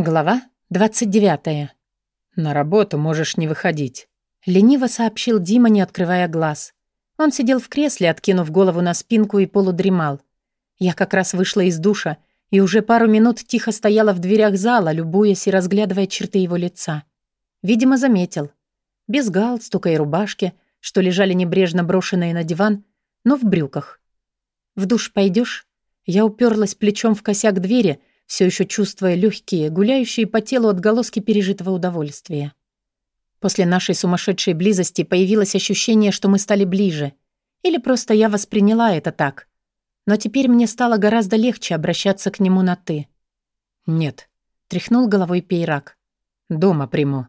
Глава 29. «На работу можешь не выходить», — лениво сообщил Дима, не открывая глаз. Он сидел в кресле, откинув голову на спинку и полудремал. Я как раз вышла из душа и уже пару минут тихо стояла в дверях зала, любуясь и разглядывая черты его лица. Видимо, заметил. Без галстука и рубашки, что лежали небрежно брошенные на диван, но в брюках. «В душ пойдешь? Я уперлась плечом в косяк двери, все еще чувствуя легкие, гуляющие по телу отголоски пережитого удовольствия. После нашей сумасшедшей близости появилось ощущение, что мы стали ближе. Или просто я восприняла это так. Но теперь мне стало гораздо легче обращаться к нему на «ты». «Нет», — тряхнул головой Пейрак. «Дома приму».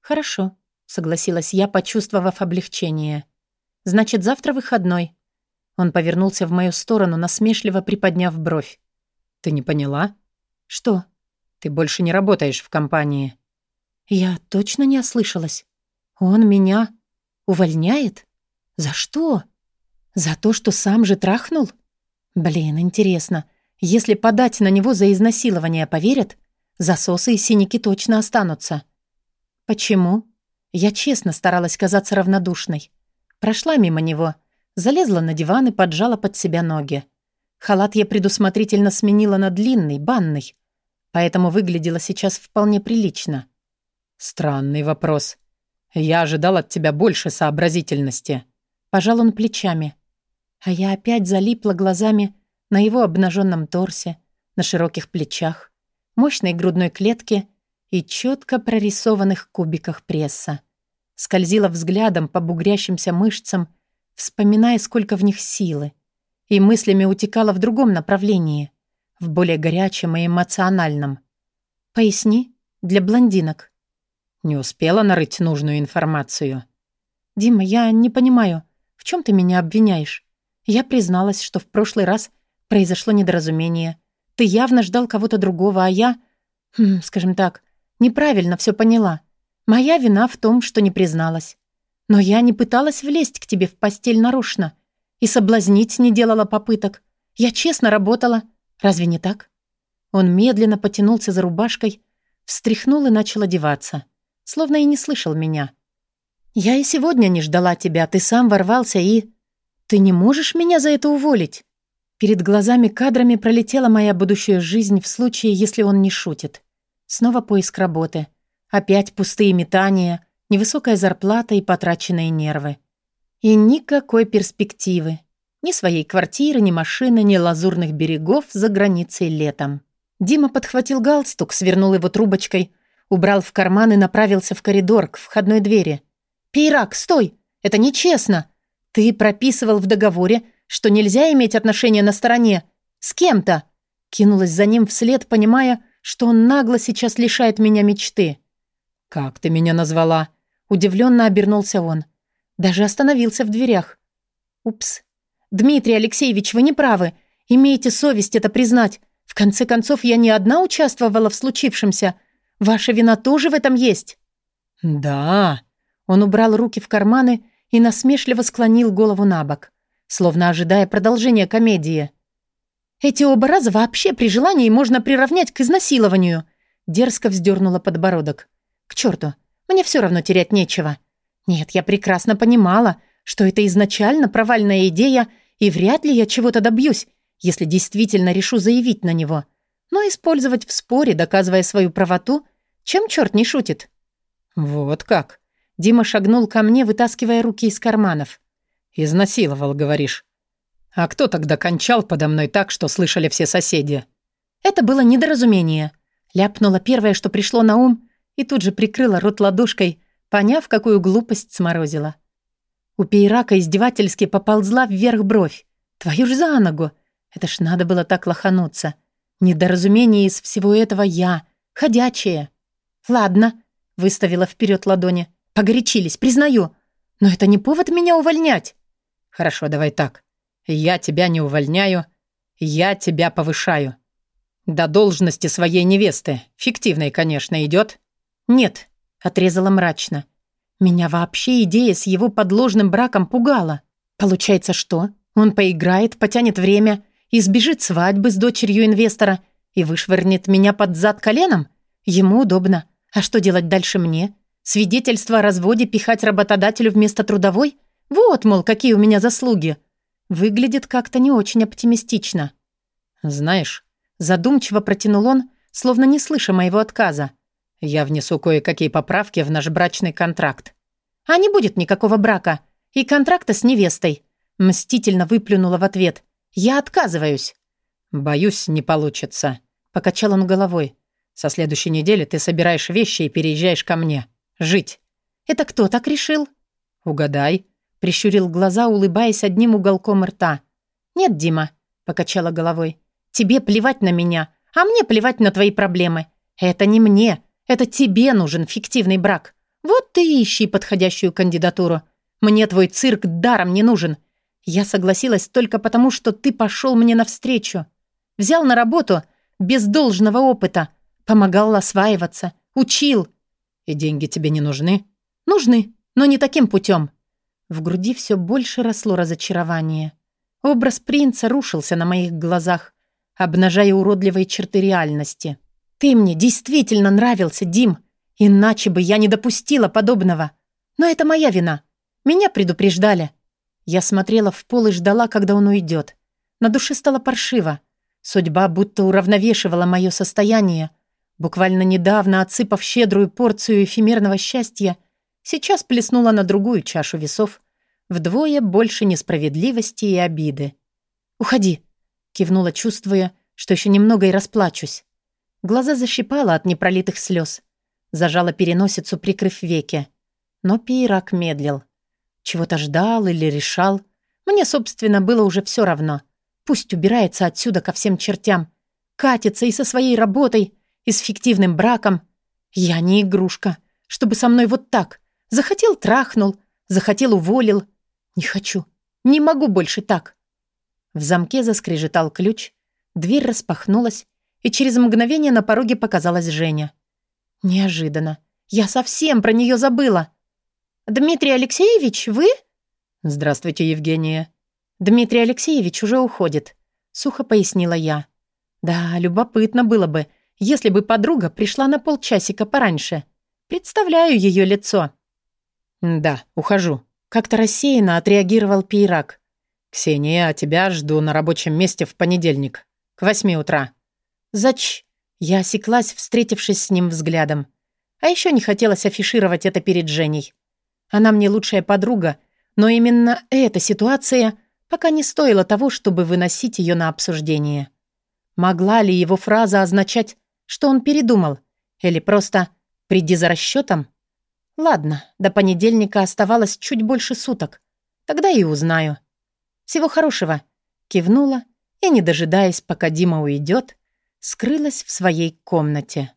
«Хорошо», — согласилась я, почувствовав облегчение. «Значит, завтра выходной». Он повернулся в мою сторону, насмешливо приподняв бровь. «Ты не поняла?» «Что?» «Ты больше не работаешь в компании». «Я точно не ослышалась. Он меня увольняет? За что? За то, что сам же трахнул? Блин, интересно, если подать на него за изнасилование, поверят? Засосы и синяки точно останутся». «Почему?» Я честно старалась казаться равнодушной. Прошла мимо него, залезла на диван и поджала под себя ноги. Халат я предусмотрительно сменила на длинный, банный, поэтому выглядела сейчас вполне прилично. «Странный вопрос. Я ожидал от тебя больше сообразительности». Пожал он плечами. А я опять залипла глазами на его обнаженном торсе, на широких плечах, мощной грудной клетке и четко прорисованных кубиках пресса. Скользила взглядом по бугрящимся мышцам, вспоминая, сколько в них силы и мыслями утекала в другом направлении, в более горячем и эмоциональном. «Поясни, для блондинок». Не успела нарыть нужную информацию. «Дима, я не понимаю, в чем ты меня обвиняешь? Я призналась, что в прошлый раз произошло недоразумение. Ты явно ждал кого-то другого, а я, хм, скажем так, неправильно все поняла. Моя вина в том, что не призналась. Но я не пыталась влезть к тебе в постель нарочно. И соблазнить не делала попыток. Я честно работала. Разве не так? Он медленно потянулся за рубашкой, встряхнул и начал одеваться. Словно и не слышал меня. «Я и сегодня не ждала тебя, ты сам ворвался и...» «Ты не можешь меня за это уволить?» Перед глазами кадрами пролетела моя будущая жизнь в случае, если он не шутит. Снова поиск работы. Опять пустые метания, невысокая зарплата и потраченные нервы. И никакой перспективы. Ни своей квартиры, ни машины, ни лазурных берегов за границей летом. Дима подхватил галстук, свернул его трубочкой, убрал в карман и направился в коридор к входной двери. «Пейрак, стой! Это нечестно! Ты прописывал в договоре, что нельзя иметь отношения на стороне. С кем-то!» Кинулась за ним вслед, понимая, что он нагло сейчас лишает меня мечты. «Как ты меня назвала?» Удивленно обернулся он. Даже остановился в дверях. Упс. Дмитрий Алексеевич, вы не правы. Имейте совесть это признать. В конце концов, я не одна участвовала в случившемся. Ваша вина тоже в этом есть. Да. Он убрал руки в карманы и насмешливо склонил голову на бок, словно ожидая продолжения комедии. Эти оба раза вообще при желании можно приравнять к изнасилованию. Дерзко вздернула подбородок. К черту, мне все равно терять нечего. Нет, я прекрасно понимала, что это изначально провальная идея, и вряд ли я чего-то добьюсь, если действительно решу заявить на него. Но использовать в споре, доказывая свою правоту, чем черт не шутит? Вот как. Дима шагнул ко мне, вытаскивая руки из карманов. «Изнасиловал, говоришь. А кто тогда кончал подо мной так, что слышали все соседи?» «Это было недоразумение», — ляпнула первое, что пришло на ум, и тут же прикрыла рот ладошкой, поняв, какую глупость сморозила. У Пейрака издевательски поползла вверх бровь. «Твою ж за ногу! Это ж надо было так лохануться. Недоразумение из всего этого я, ходячее. Ладно, выставила вперед ладони. Погорячились, признаю. Но это не повод меня увольнять. Хорошо, давай так. Я тебя не увольняю, я тебя повышаю. До должности своей невесты. Фиктивной, конечно, идет. Нет, Отрезала мрачно. Меня вообще идея с его подложным браком пугала. Получается что? Он поиграет, потянет время, избежит свадьбы с дочерью инвестора и вышвырнет меня под зад коленом? Ему удобно. А что делать дальше мне? Свидетельство о разводе пихать работодателю вместо трудовой? Вот, мол, какие у меня заслуги. Выглядит как-то не очень оптимистично. Знаешь, задумчиво протянул он, словно не слыша моего отказа. Я внесу кое-какие поправки в наш брачный контракт. А не будет никакого брака. И контракта с невестой. Мстительно выплюнула в ответ. Я отказываюсь. Боюсь, не получится. Покачал он головой. Со следующей недели ты собираешь вещи и переезжаешь ко мне. Жить. Это кто так решил? Угадай. Прищурил глаза, улыбаясь одним уголком рта. Нет, Дима. Покачала головой. Тебе плевать на меня, а мне плевать на твои проблемы. Это не мне. Это тебе нужен фиктивный брак. Вот ты ищи подходящую кандидатуру. Мне твой цирк даром не нужен. Я согласилась только потому, что ты пошел мне навстречу. Взял на работу без должного опыта. Помогал осваиваться. Учил. И деньги тебе не нужны? Нужны, но не таким путем. В груди все больше росло разочарование. Образ принца рушился на моих глазах, обнажая уродливые черты реальности. Ты мне действительно нравился, Дим. Иначе бы я не допустила подобного. Но это моя вина. Меня предупреждали. Я смотрела в пол и ждала, когда он уйдет. На душе стало паршиво. Судьба будто уравновешивала мое состояние. Буквально недавно, отсыпав щедрую порцию эфемерного счастья, сейчас плеснула на другую чашу весов вдвое больше несправедливости и обиды. «Уходи», — кивнула, чувствуя, что еще немного и расплачусь. Глаза защипала от непролитых слез. Зажала переносицу, прикрыв веки. Но Пейрак медлил. Чего-то ждал или решал. Мне, собственно, было уже все равно. Пусть убирается отсюда ко всем чертям. Катится и со своей работой, и с фиктивным браком. Я не игрушка, чтобы со мной вот так. Захотел — трахнул, захотел — уволил. Не хочу, не могу больше так. В замке заскрежетал ключ, дверь распахнулась, и через мгновение на пороге показалась Женя. Неожиданно. Я совсем про нее забыла. «Дмитрий Алексеевич, вы?» «Здравствуйте, Евгения». «Дмитрий Алексеевич уже уходит», — сухо пояснила я. «Да, любопытно было бы, если бы подруга пришла на полчасика пораньше. Представляю ее лицо». «Да, ухожу», — как-то рассеянно отреагировал Пейрак. «Ксения, а тебя жду на рабочем месте в понедельник, к восьми утра». «Зач...» Я осеклась, встретившись с ним взглядом. А еще не хотелось афишировать это перед Женей. Она мне лучшая подруга, но именно эта ситуация пока не стоила того, чтобы выносить ее на обсуждение. Могла ли его фраза означать, что он передумал? Или просто «приди за расчетом»? Ладно, до понедельника оставалось чуть больше суток. Тогда и узнаю. Всего хорошего. Кивнула и, не дожидаясь, пока Дима уйдет, скрылась в своей комнате.